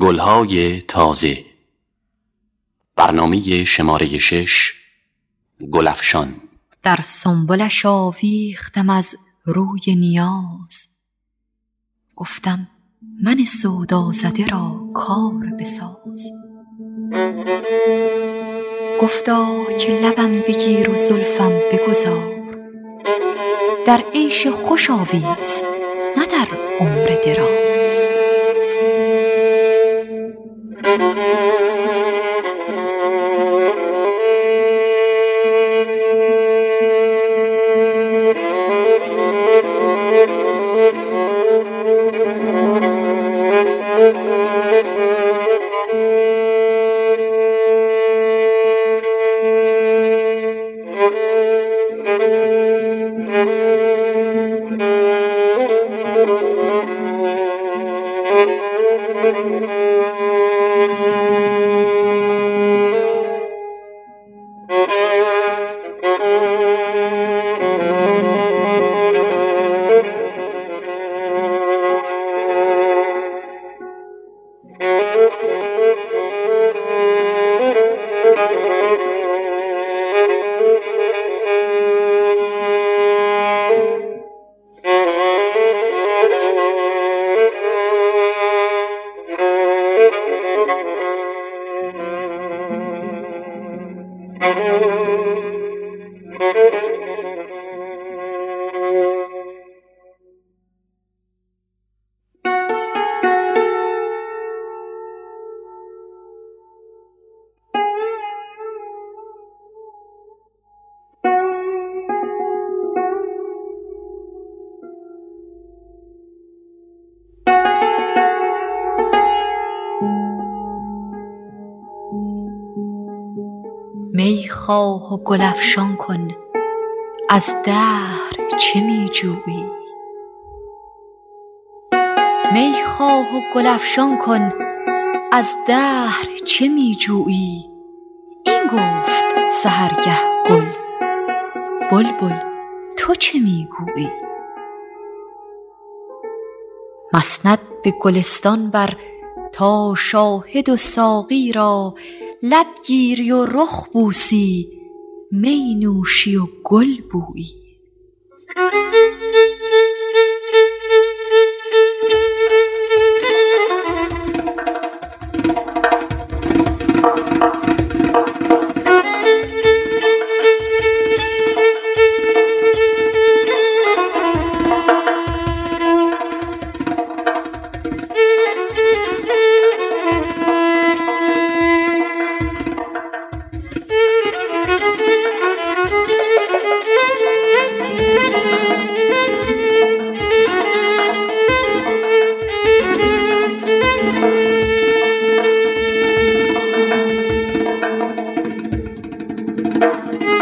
گلهای تازه. برنامه شماره شش گلفشان در سنبلش آویختم از روی نیاز. گفتم من سودا زده را کار بساز. گفتا که لبم بگیر و زلفم بگذار. در عیش خوش آویز نه در عمر دراز. می خواه و گل افشان کن. از دهر چه می جویی؟ می خواه و گل افشان کن. از دهر چه می جویی؟ این گفت سحرگه گل. بلبل تو چه می گویی؟ مسند به گلستان بر تا شاهد و ساقی را لب گیری و رخ بوسی می نوشی و گل بویی. Música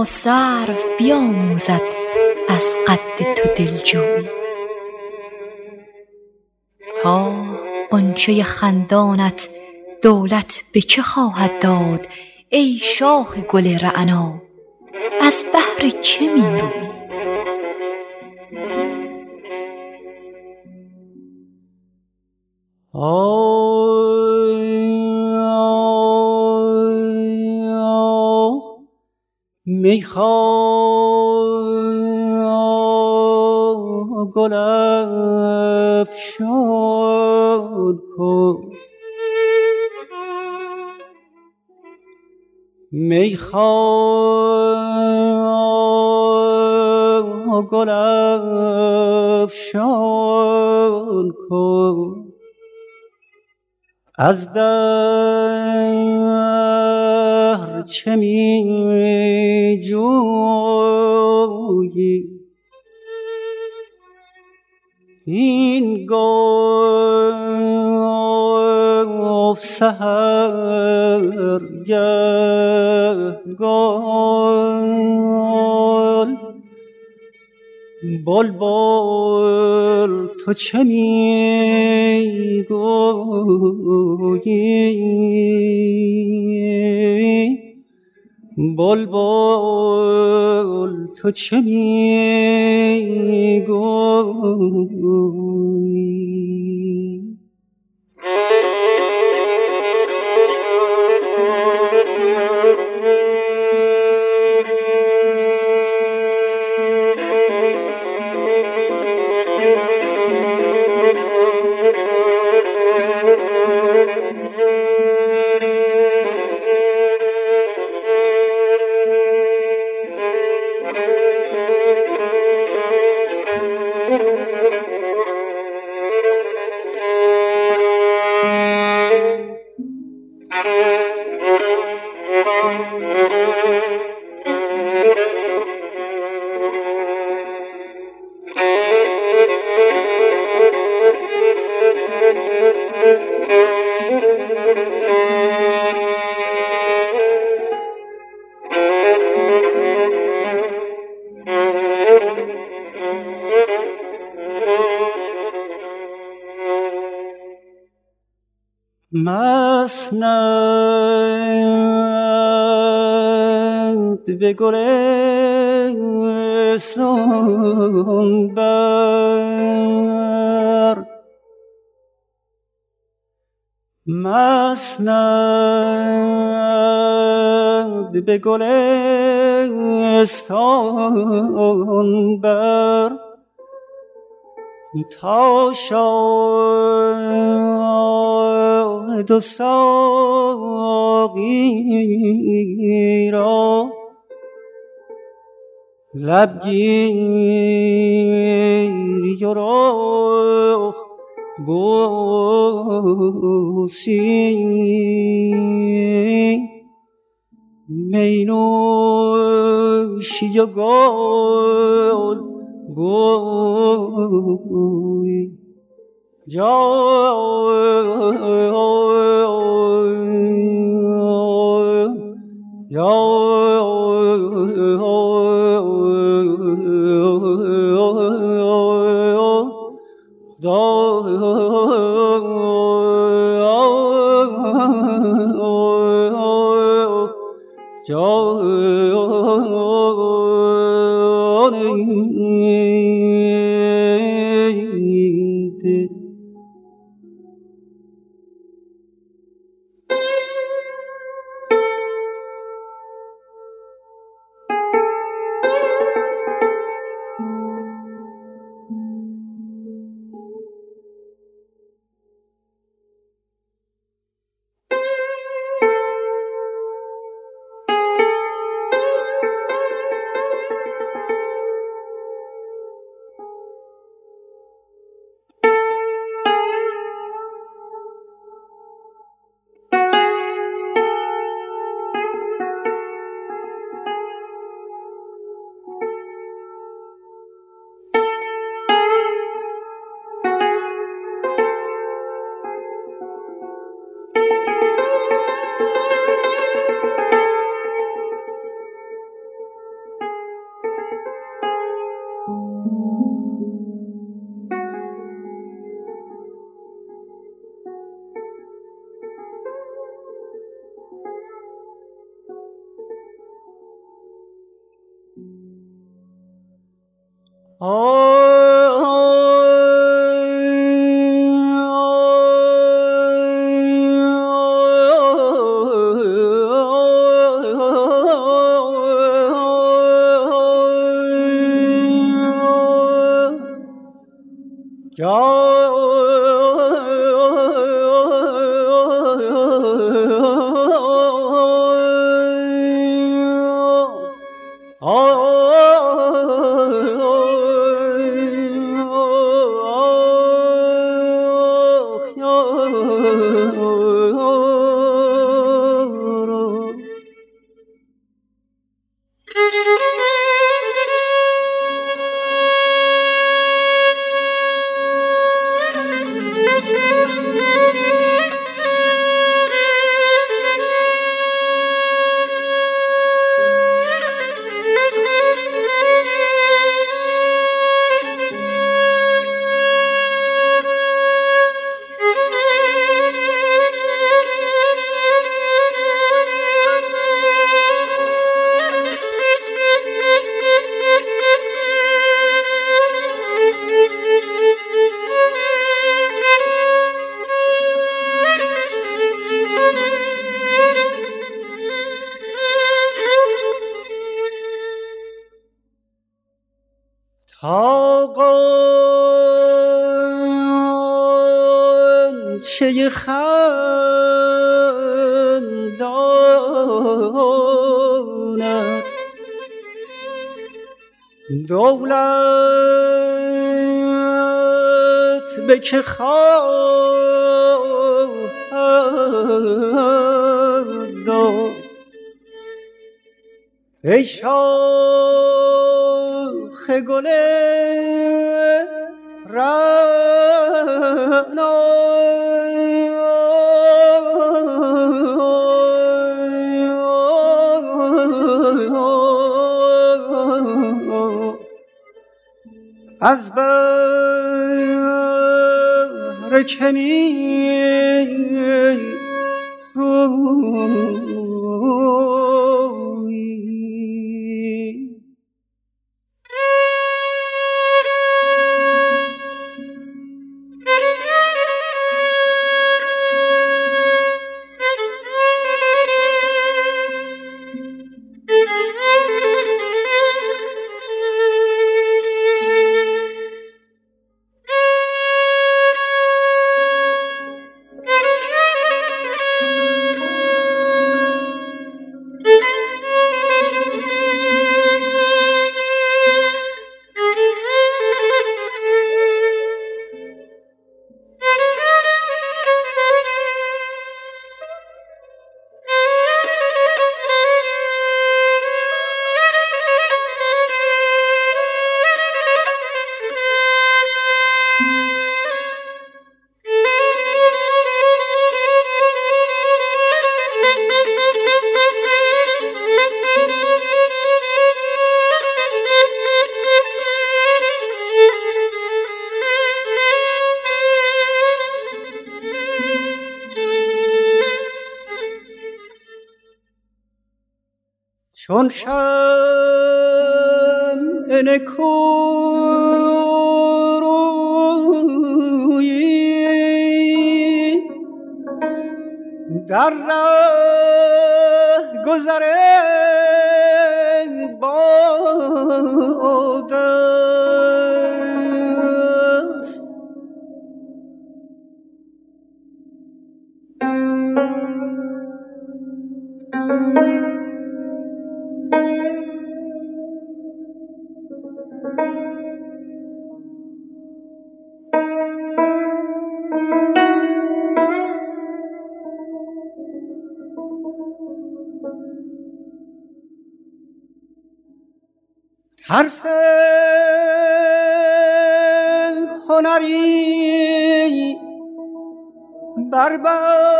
سرو بیاموزد از قد تو دلجویی تا غنچه خندانت دولت به که خواهد داد ای شاخ گل رعنا؟ از بهر که می رویی می‌خوام گل افشان کن. می‌خوام گل افشان کن. از دهر چه می جویی این گفت سهر گل بلبل تو چه می گویی بلبل تو چه می مسند به گلستان بر. مسند به گلستان بر. تا شاهد و ساقی را. لبگیری و رخ بوسی می نوشی و گل Yo, yo, yo. گوی چه خندانت؟ دولت به که خواهد ای شاخ گل از بر کمی چون شمع نکورویی در ره گذره حرف هنری بربر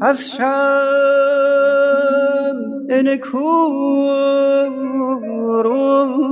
از شم نکو روی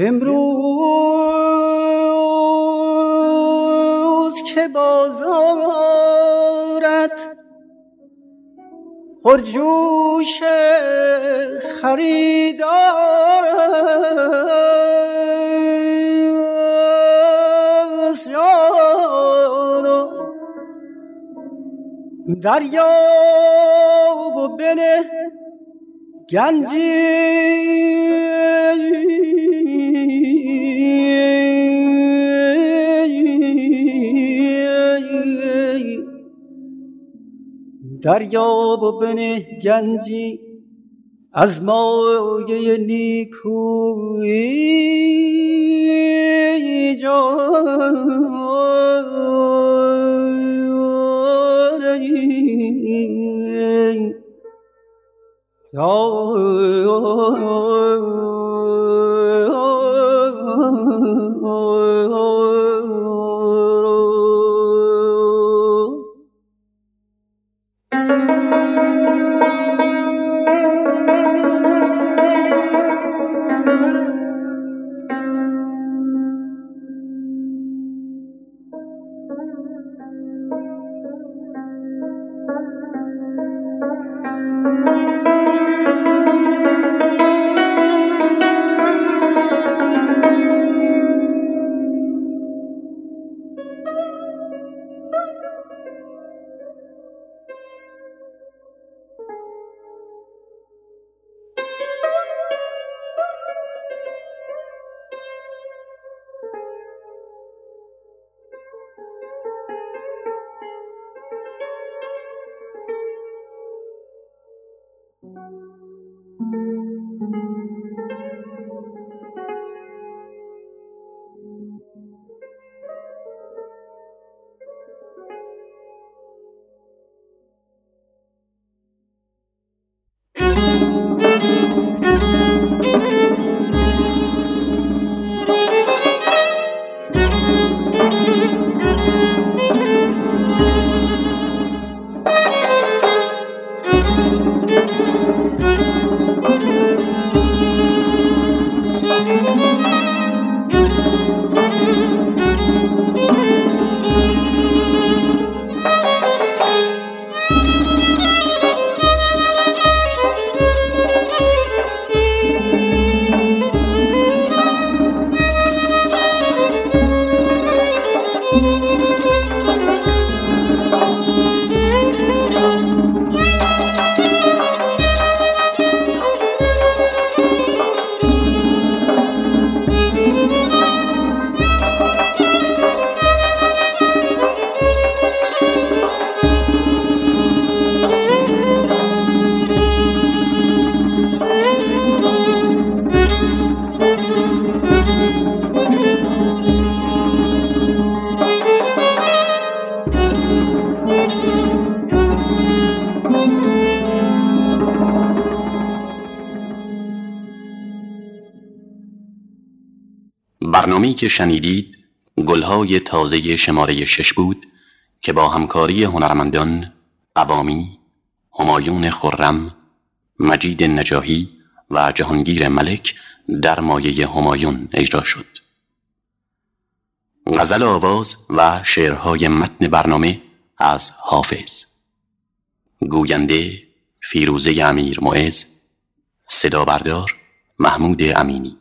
امروز که بازارت پرجوش خریدار دریا و بنه گنجی. دریا و بنه گنجی از مایه نیکویی برنامه‌ای که شنیدید گلهای تازه شماره شش بود که با همکاری هنرمندان قوامی، همایون خرم، مجید نجاهی و جهانگیر ملک در مایه همایون اجرا شد. غزل آواز و شعرهای متن برنامه از حافظ گوینده فیروزه امیر معز صدا بردار محمود امینی